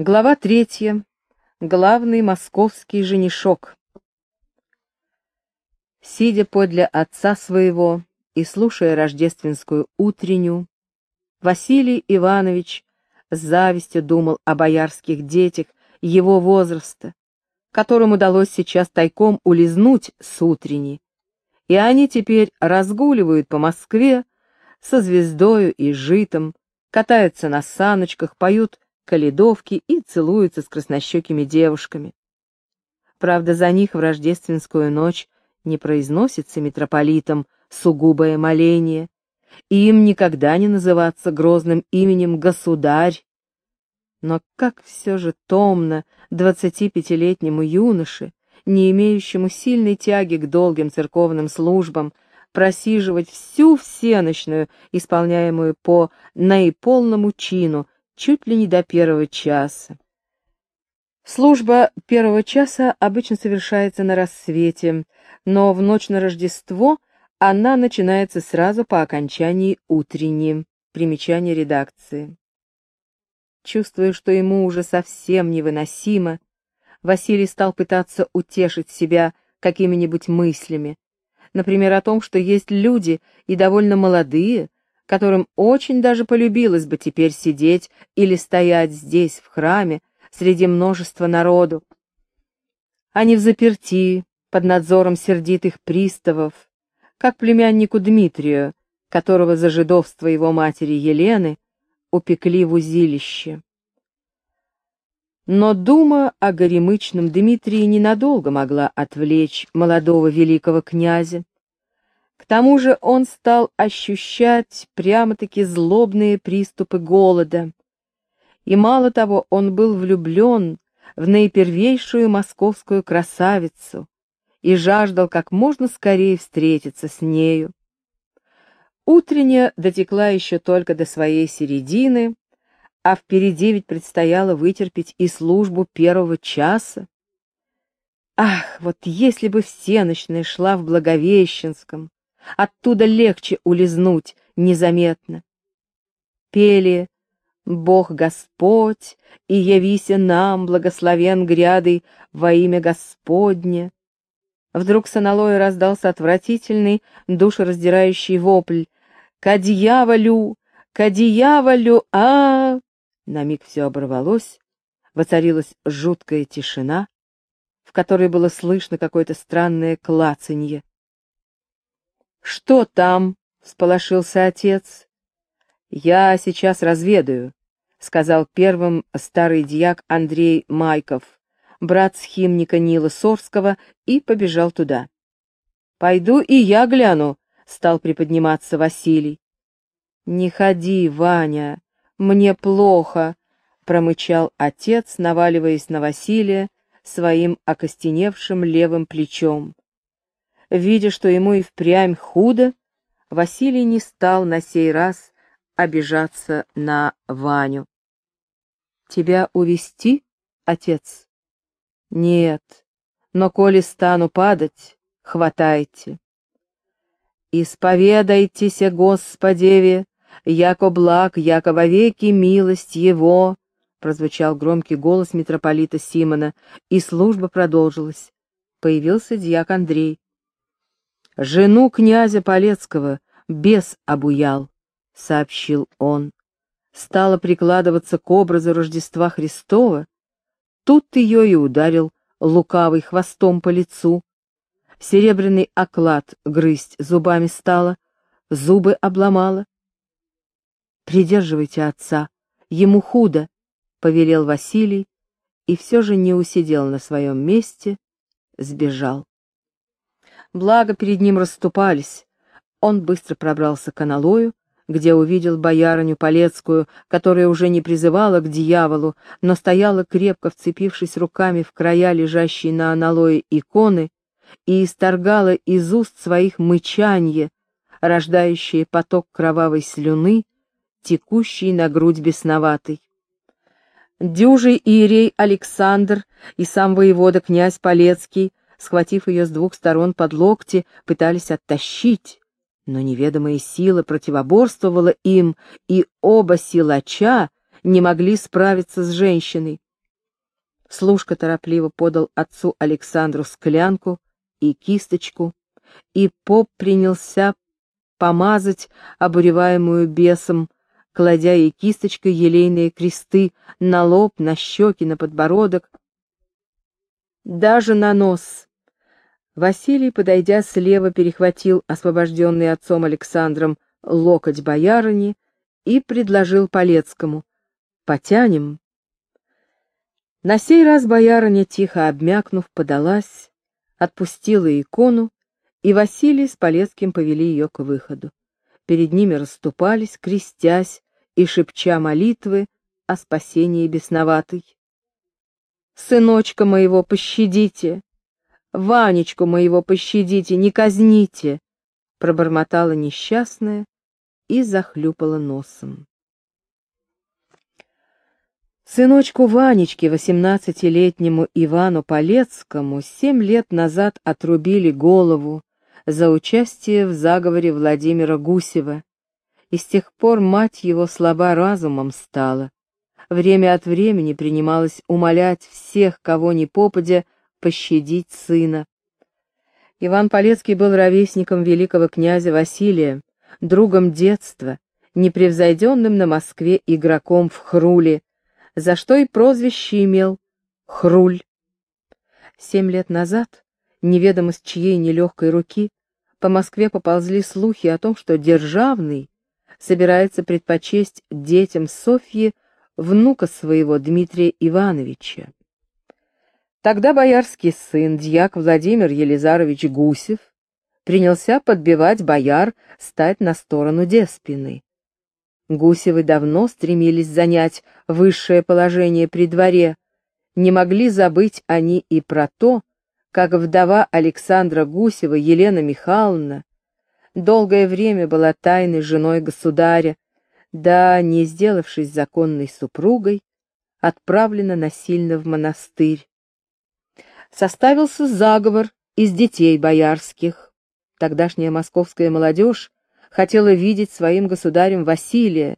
Глава третья. Главный московский женишок. Сидя подле отца своего и слушая рождественскую утреннюю, Василий Иванович с завистью думал о боярских детях его возраста, которым удалось сейчас тайком улизнуть с утренней, и они теперь разгуливают по Москве со звездою и житом, катаются на саночках, поют каледовки и целуются с краснощекими девушками. Правда, за них в рождественскую ночь не произносится митрополитом сугубое моление, им никогда не называться грозным именем «государь». Но как все же томно двадцатипятилетнему юноше, не имеющему сильной тяги к долгим церковным службам, просиживать всю всеночную, исполняемую по наиполному чину, чуть ли не до первого часа. Служба первого часа обычно совершается на рассвете, но в ночь на Рождество она начинается сразу по окончании утренней. Примечание редакции. Чувствуя, что ему уже совсем невыносимо, Василий стал пытаться утешить себя какими-нибудь мыслями, например, о том, что есть люди и довольно молодые, которым очень даже полюбилось бы теперь сидеть или стоять здесь, в храме, среди множества народу. Они в заперти, под надзором сердитых приставов, как племяннику Дмитрию, которого за жидовство его матери Елены упекли в узилище. Но дума о горемычном Дмитрии ненадолго могла отвлечь молодого великого князя, тому же он стал ощущать прямо-таки злобные приступы голода. И мало того, он был влюблен в наипервейшую московскую красавицу и жаждал как можно скорее встретиться с нею. Утренняя дотекла еще только до своей середины, а впереди ведь предстояло вытерпеть и службу первого часа. Ах, вот если бы всеночная шла в Благовещенском, Оттуда легче улизнуть незаметно. Пели «Бог Господь, и явися нам, благословен гряды, во имя Господне». Вдруг с аналоя раздался отвратительный, душераздирающий вопль. «Ка дьяволю! Ка дьяволю! а, -а, -а На миг все оборвалось, воцарилась жуткая тишина, в которой было слышно какое-то странное клацанье. «Что там?» — всполошился отец. «Я сейчас разведаю», — сказал первым старый дьяк Андрей Майков, брат схимника Нила Сорского, и побежал туда. «Пойду и я гляну», — стал приподниматься Василий. «Не ходи, Ваня, мне плохо», — промычал отец, наваливаясь на Василия своим окостеневшим левым плечом. Видя, что ему и впрямь худо, Василий не стал на сей раз обижаться на Ваню. «Тебя увести, отец?» «Нет, но коли стану падать, хватайте». «Исповедайтесь, Господеве, яко благ, яко вовеки милость Его», прозвучал громкий голос митрополита Симона, и служба продолжилась. Появился дьяк Андрей. Жену князя Полецкого бес обуял, — сообщил он. Стала прикладываться к образу Рождества Христова. Тут ее и ударил лукавый хвостом по лицу. Серебряный оклад грызть зубами стала, зубы обломала. «Придерживайте отца, ему худо», — повелел Василий, и все же не усидел на своем месте, сбежал благо перед ним расступались. Он быстро пробрался к аналою, где увидел боярыню Полецкую, которая уже не призывала к дьяволу, но стояла крепко вцепившись руками в края лежащей на аналое иконы и исторгала из уст своих мычанье, рождающее поток кровавой слюны, текущий на грудь бесноватой. Дюжий иерей Александр и сам воевода князь Полецкий схватив ее с двух сторон под локти, пытались оттащить, но неведомая сила противоборствовала им, и оба силача не могли справиться с женщиной. Служка торопливо подал отцу Александру склянку и кисточку, и поп принялся помазать обуреваемую бесом, кладя ей кисточкой елейные кресты на лоб, на щеки, на подбородок, даже на нос. Василий, подойдя слева, перехватил освобожденный отцом Александром локоть боярыни и предложил Полецкому. «Потянем». На сей раз боярыня, тихо обмякнув, подалась, отпустила икону, и Василий с Полецким повели ее к выходу. Перед ними расступались, крестясь и шепча молитвы о спасении бесноватой. «Сыночка моего пощадите! Ванечку моего пощадите, не казните!» пробормотала несчастная и захлюпала носом. Сыночку Ванечке, восемнадцатилетнему Ивану Полецкому, семь лет назад отрубили голову за участие в заговоре Владимира Гусева, и с тех пор мать его слаба разумом стала. Время от времени принималась умолять всех, кого ни попадя, пощадить сына. Иван Полецкий был ровесником великого князя Василия, другом детства, непревзойденным на Москве игроком в хруле, за что и прозвище имел Хруль. Семь лет назад, неведомо с чьей нелегкой руки, по Москве поползли слухи о том, что Державный собирается предпочесть детям Софьи внука своего Дмитрия Ивановича. Тогда боярский сын, дьяк Владимир Елизарович Гусев, принялся подбивать бояр стать на сторону Деспины. Гусевы давно стремились занять высшее положение при дворе, не могли забыть они и про то, как вдова Александра Гусева Елена Михайловна долгое время была тайной женой государя, да, не сделавшись законной супругой, отправлена насильно в монастырь. Составился заговор из детей боярских. Тогдашняя московская молодежь хотела видеть своим государем Василия.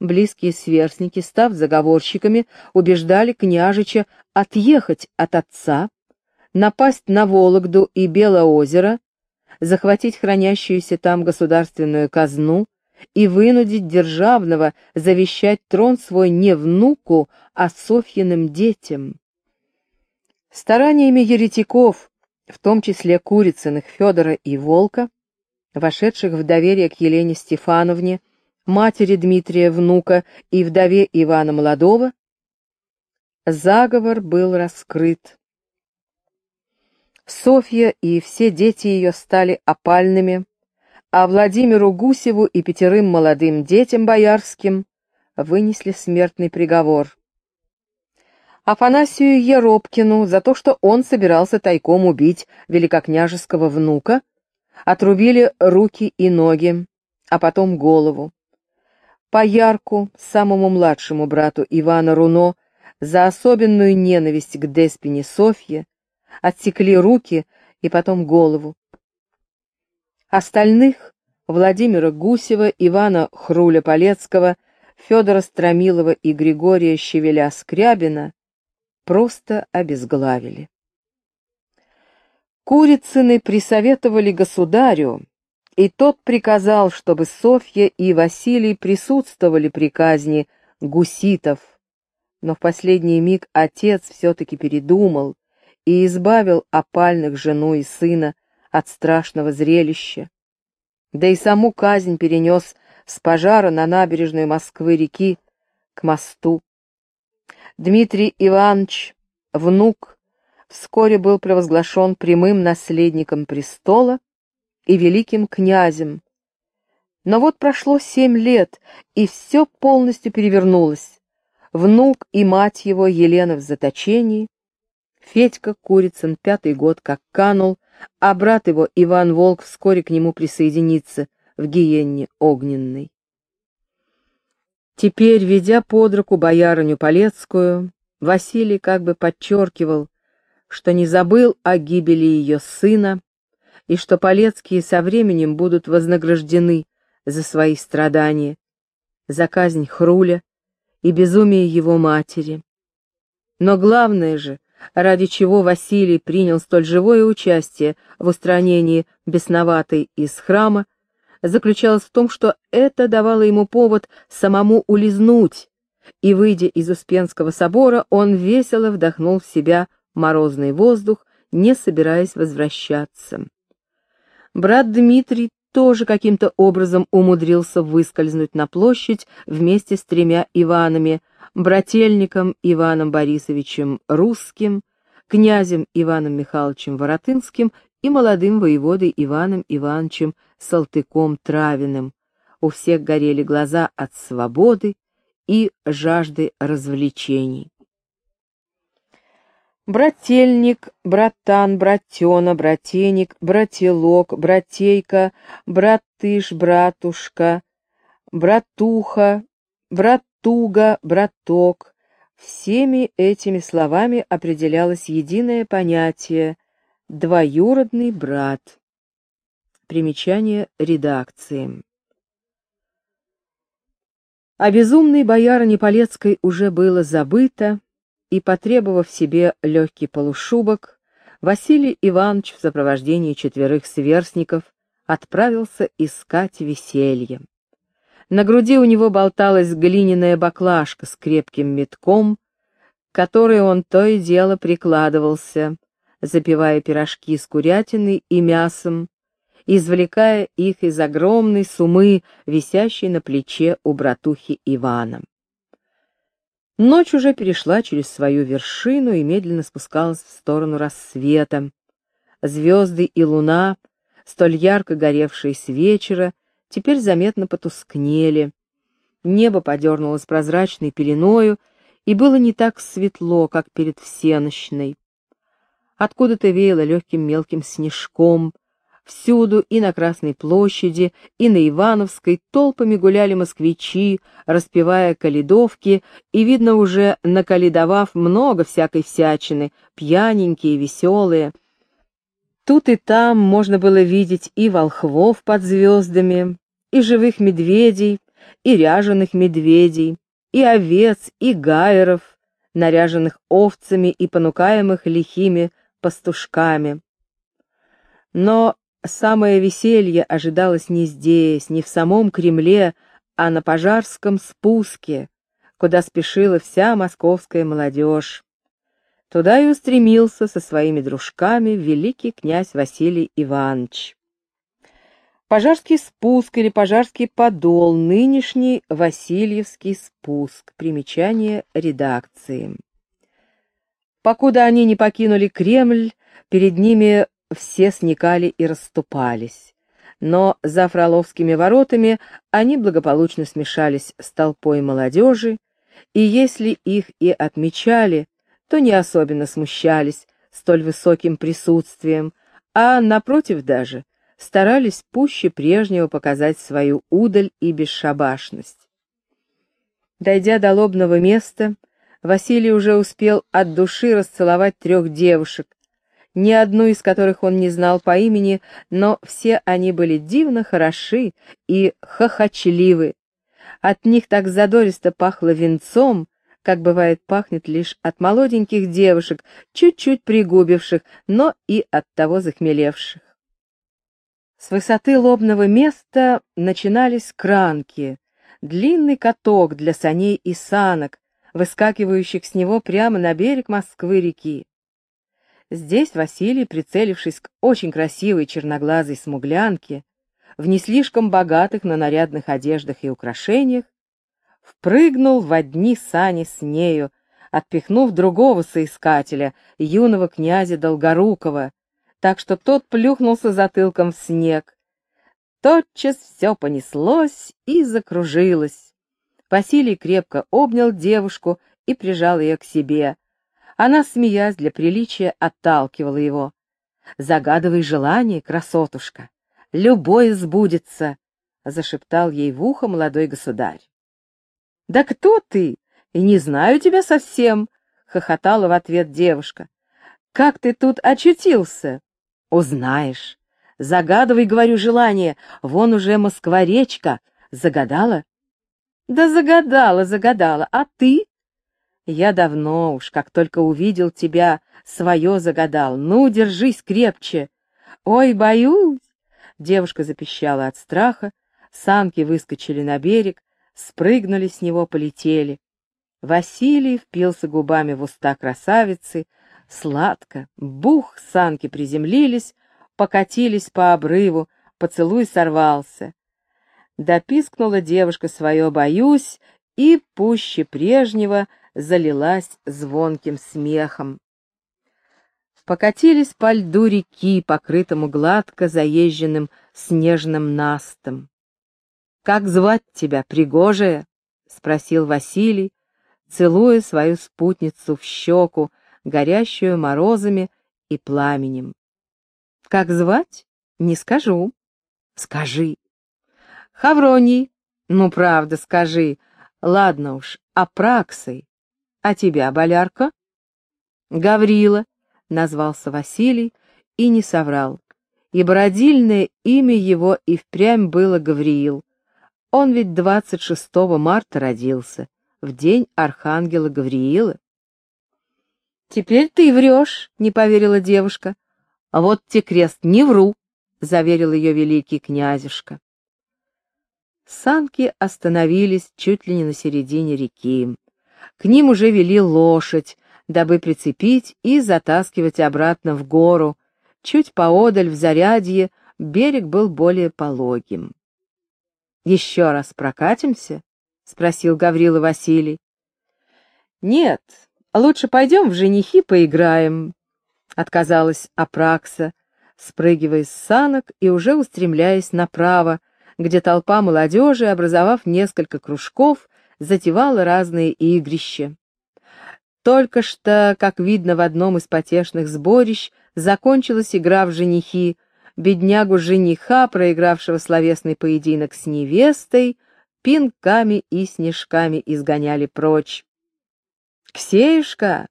Близкие сверстники, став заговорщиками, убеждали княжича отъехать от отца, напасть на Вологду и Белоозеро, захватить хранящуюся там государственную казну и вынудить Державного завещать трон свой не внуку, а Софьиным детям. Стараниями еретиков, в том числе Курицыных, Федора и Волка, вошедших в доверие к Елене Стефановне, матери Дмитрия внука и вдове Ивана Молодого, заговор был раскрыт. Софья и все дети ее стали опальными, а Владимиру Гусеву и пятерым молодым детям боярским вынесли смертный приговор. Афанасию Еропкину за то, что он собирался тайком убить великокняжеского внука, отрубили руки и ноги, а потом голову. Поярку, самому младшему брату Ивана Руно, за особенную ненависть к Деспине Софье, отсекли руки и потом голову. Остальных — Владимира Гусева, Ивана Хруля-Полецкого, Федора Стромилова и Григория Щевеля-Скрябина — просто обезглавили. Курицыны присоветовали государю, и тот приказал, чтобы Софья и Василий присутствовали при казни гуситов. Но в последний миг отец все-таки передумал и избавил опальных жену и сына от страшного зрелища. Да и саму казнь перенес с пожара на набережную Москвы-реки к мосту. Дмитрий Иванович, внук, вскоре был провозглашен прямым наследником престола и великим князем. Но вот прошло семь лет, и все полностью перевернулось. Внук и мать его, Елена в заточении, Федька Курицын пятый год как канул, а брат его, Иван Волк, вскоре к нему присоединится в гиенне огненной. Теперь, ведя под руку боярыню Полецкую, Василий как бы подчеркивал, что не забыл о гибели ее сына и что Полецкие со временем будут вознаграждены за свои страдания, за казнь Хруля и безумие его матери. Но главное же, ради чего Василий принял столь живое участие в устранении бесноватой из храма, заключалось в том, что это давало ему повод самому улизнуть, и, выйдя из Успенского собора, он весело вдохнул в себя морозный воздух, не собираясь возвращаться. Брат Дмитрий тоже каким-то образом умудрился выскользнуть на площадь вместе с тремя Иванами, брательником Иваном Борисовичем Русским, князем Иваном Михайловичем Воротынским и молодым воеводой Иваном Ивановичем Салтыком-Травиным. У всех горели глаза от свободы и жажды развлечений. Брательник, братан, братена, братеник, брателок, братейка, братыш, братушка, братуха, братуга, браток. Всеми этими словами определялось единое понятие «двоюродный брат». Примечание редакции. О безумной боярине Полецкой уже было забыто, и, потребовав себе легкий полушубок, Василий Иванович в сопровождении четверых сверстников отправился искать веселье. На груди у него болталась глиняная баклажка с крепким метком, которой он то и дело прикладывался, запивая пирожки с курятиной и мясом, извлекая их из огромной сумы, висящей на плече у братухи Ивана. Ночь уже перешла через свою вершину и медленно спускалась в сторону рассвета. Звезды и луна, столь ярко горевшие с вечера, теперь заметно потускнели. Небо подернулось прозрачной пеленою, и было не так светло, как перед всенощной. Откуда-то веяло легким мелким снежком, Всюду, и на Красной площади, и на Ивановской, толпами гуляли москвичи, распевая каледовки, и, видно, уже накаледовав много всякой всячины, пьяненькие, веселые. Тут и там можно было видеть и волхвов под звездами, и живых медведей, и ряженых медведей, и овец, и гайеров, наряженных овцами и понукаемых лихими пастушками. Но Самое веселье ожидалось не здесь, не в самом Кремле, а на Пожарском спуске, куда спешила вся московская молодежь. Туда и устремился со своими дружками великий князь Василий Иванович. Пожарский спуск или Пожарский подол, нынешний Васильевский спуск. Примечание редакции. Покуда они не покинули Кремль, перед ними все сникали и расступались. Но за Фроловскими воротами они благополучно смешались с толпой молодежи, и если их и отмечали, то не особенно смущались столь высоким присутствием, а, напротив даже, старались пуще прежнего показать свою удаль и бесшабашность. Дойдя до лобного места, Василий уже успел от души расцеловать трех девушек, ни одну из которых он не знал по имени, но все они были дивно хороши и хохочливы. От них так задористо пахло венцом, как бывает пахнет лишь от молоденьких девушек, чуть-чуть пригубивших, но и от того захмелевших. С высоты лобного места начинались кранки, длинный каток для саней и санок, выскакивающих с него прямо на берег Москвы-реки. Здесь Василий, прицелившись к очень красивой черноглазой смуглянке, в не слишком богатых, но нарядных одеждах и украшениях, впрыгнул в одни сани с нею, отпихнув другого соискателя, юного князя Долгорукова, так что тот плюхнулся затылком в снег. Тотчас все понеслось и закружилось. Василий крепко обнял девушку и прижал ее к себе, она, смеясь для приличия, отталкивала его. «Загадывай желание, красотушка, любое сбудется», — зашептал ей в ухо молодой государь. «Да кто ты? И не знаю тебя совсем», — хохотала в ответ девушка. «Как ты тут очутился?» «Узнаешь. Загадывай, говорю, желание. Вон уже Москва-речка. Загадала?» «Да загадала, загадала. А ты?» Я давно уж, как только увидел тебя, свое загадал. Ну, держись крепче. Ой, боюсь. Девушка запищала от страха, санки выскочили на берег, спрыгнули с него, полетели. Василий впился губами в уста красавицы, сладко, бух, санки приземлились, покатились по обрыву, поцелуй сорвался. Допискнула девушка свое «боюсь» и, пуще прежнего, залилась звонким смехом. Покатились по льду реки, покрытому гладко заезженным снежным настом. «Как звать тебя, пригожая?» — спросил Василий, целуя свою спутницу в щеку, горящую морозами и пламенем. «Как звать? Не скажу». «Скажи». «Хавроний». «Ну, правда, скажи. Ладно уж, апраксой. А тебя, болярка?» «Гаврила», — назвался Василий и не соврал, ибо родильное имя его и впрямь было Гавриил. Он ведь 26 марта родился, в день архангела Гавриила. «Теперь ты врешь», — не поверила девушка. «А вот те крест, не вру», — заверил ее великий князюшка. Санки остановились чуть ли не на середине реки. К ним уже вели лошадь, дабы прицепить и затаскивать обратно в гору. Чуть поодаль в зарядье берег был более пологим. «Еще раз прокатимся?» — спросил Гаврила Василий. «Нет, лучше пойдем в женихи поиграем», — отказалась Апракса, спрыгивая с санок и уже устремляясь направо, где толпа молодежи, образовав несколько кружков, затевала разные игрища. Только что, как видно в одном из потешных сборищ, закончилась игра в женихи, беднягу жениха, проигравшего словесный поединок с невестой, пинками и снежками изгоняли прочь. «Ксеюшка!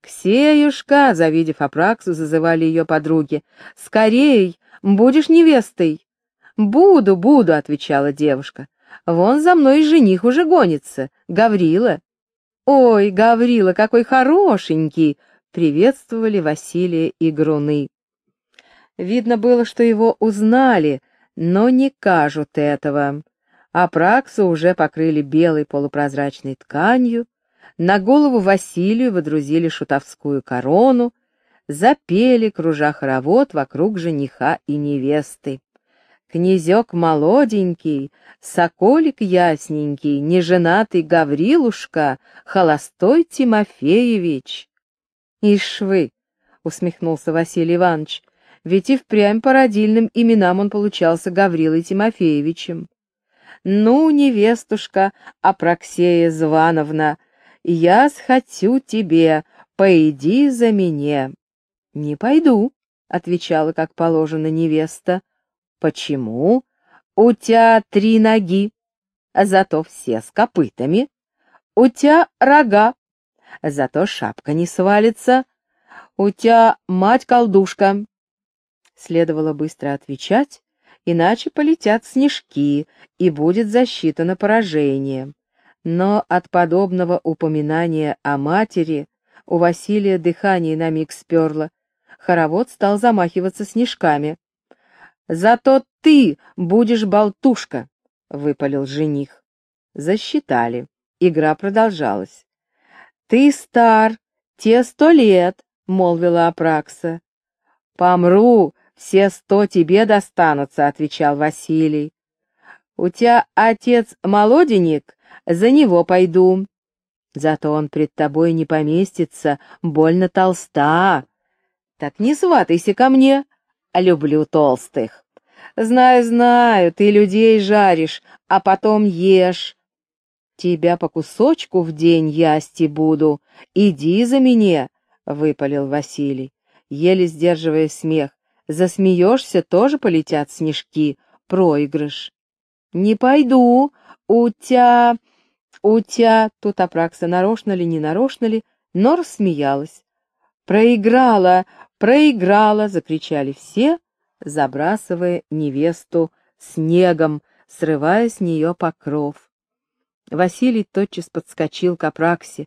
Ксеюшка!» — завидев Апраксу, зазывали ее подруги. «Скорей! Будешь невестой!» «Буду, буду», — отвечала девушка. «Вон за мной жених уже гонится, Гаврила». «Ой, Гаврила, какой хорошенький!» — приветствовали Василия и Груны. Видно было, что его узнали, но не кажут этого. А Праксу уже покрыли белой полупрозрачной тканью, на голову Василию водрузили шутовскую корону, запели, кружа хоровод вокруг жениха и невесты. Князек молоденький, соколик ясненький, неженатый Гаврилушка, холостой Тимофеевич. — Ишь вы, — усмехнулся Василий Иванович, — ведь и впрямь по родильным именам он получался Гаврилой Тимофеевичем. Ну, невестушка Апраксея Звановна, я схотю тебе, пойди за меня. — Не пойду, — отвечала, как положено, невеста. Почему? У тебя три ноги, а зато все с копытами. У тебя рога, зато шапка не свалится. У тебя мать-колдушка. Следовало быстро отвечать, иначе полетят снежки, и будет засчитано поражение. Но от подобного упоминания о матери у Василия дыхание на миг сперло. Хоровод стал замахиваться снежками. Зато ты будешь болтушка, — выпалил жених. Засчитали. Игра продолжалась. Ты стар, те сто лет, — молвила Апракса. Помру, все сто тебе достанутся, — отвечал Василий. У тебя отец молоденек, за него пойду. Зато он пред тобой не поместится, больно толста. Так не сватайся ко мне, люблю толстых. Знаю, знаю, ты людей жаришь, а потом ешь. Тебя по кусочку в день ясти буду. Иди за меня, — выпалил Василий, еле сдерживая смех. Засмеешься, тоже полетят снежки. Проигрыш. Не пойду, у тебя... У тебя... Тут Апракса нарочно ли, не нарочно ли, но рассмеялась. «Проиграла! Проиграла!» — закричали все, забрасывая невесту снегом, срывая с нее покров. Василий тотчас подскочил к Апраксе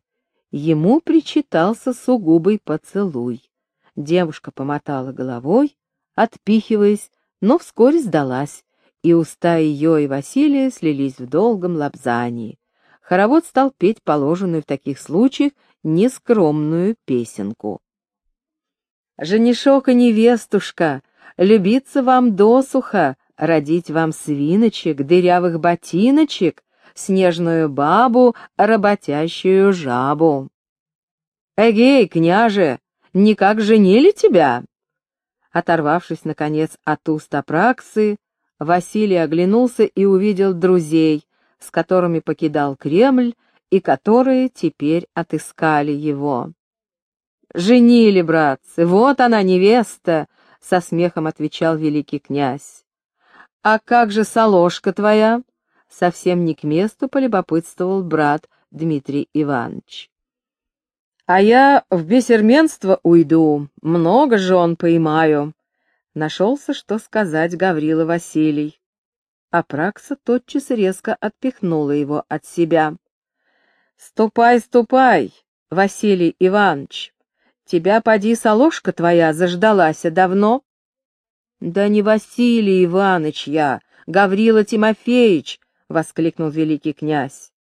ему причитался сугубый поцелуй. Девушка помотала головой, отпихиваясь, но вскоре сдалась, и уста ее и Василия слились в долгом лапзании. Хоровод стал петь положенную в таких случаях нескромную песенку. «Женишок и невестушка, любиться вам досуха, родить вам свиночек, дырявых ботиночек, снежную бабу, работящую жабу». «Эгей, княже, никак женили тебя?» Оторвавшись, наконец, от уст Апраксы, Василий оглянулся и увидел друзей, с которыми покидал Кремль и которые теперь отыскали его. «Женили, братцы, вот она, невеста!» — со смехом отвечал великий князь. «А как же соложка твоя?» — совсем не к месту полюбопытствовал брат Дмитрий Иванович. «А я в бесерменство уйду, много жен поймаю», — нашелся, что сказать Гаврила Василий. Апракса тотчас резко отпихнула его от себя. «Ступай, ступай, Василий Иванович, тебя, поди, соложка твоя заждалась давно?» «Да не Василий Иванович я, Гаврила Тимофеевич!» — воскликнул великий князь.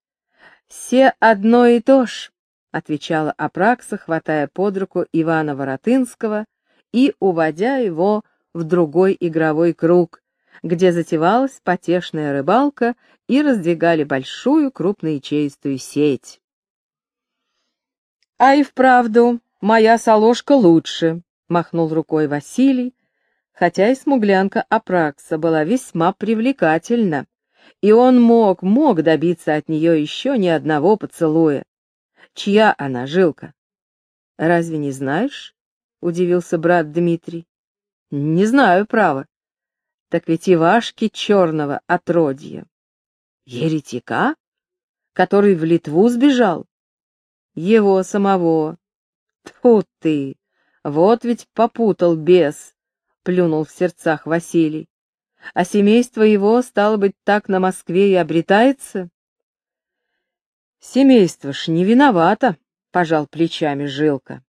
«Все одно и то ж», — отвечала Апракса, хватая под руку Ивана Воротынского и уводя его в другой игровой круг, где затевалась потешная рыбалка и раздвигали большую крупноячеистую сеть. «А и вправду, моя соложка лучше», — махнул рукой Василий, хотя и смуглянка Апракса была весьма привлекательна, и он мог, мог добиться от нее еще ни одного поцелуя. Чья она, Жилка? Разве не знаешь? — удивился брат Дмитрий. — Не знаю, право. Так ведь Ивашки черного отродья. Еретика? Который в Литву сбежал? Его самого. Тьфу ты! Вот ведь попутал бес, плюнул в сердцах Василий. А семейство его, стало быть, так на Москве и обретается? Семейство ж не виновато, пожал плечами Жилка.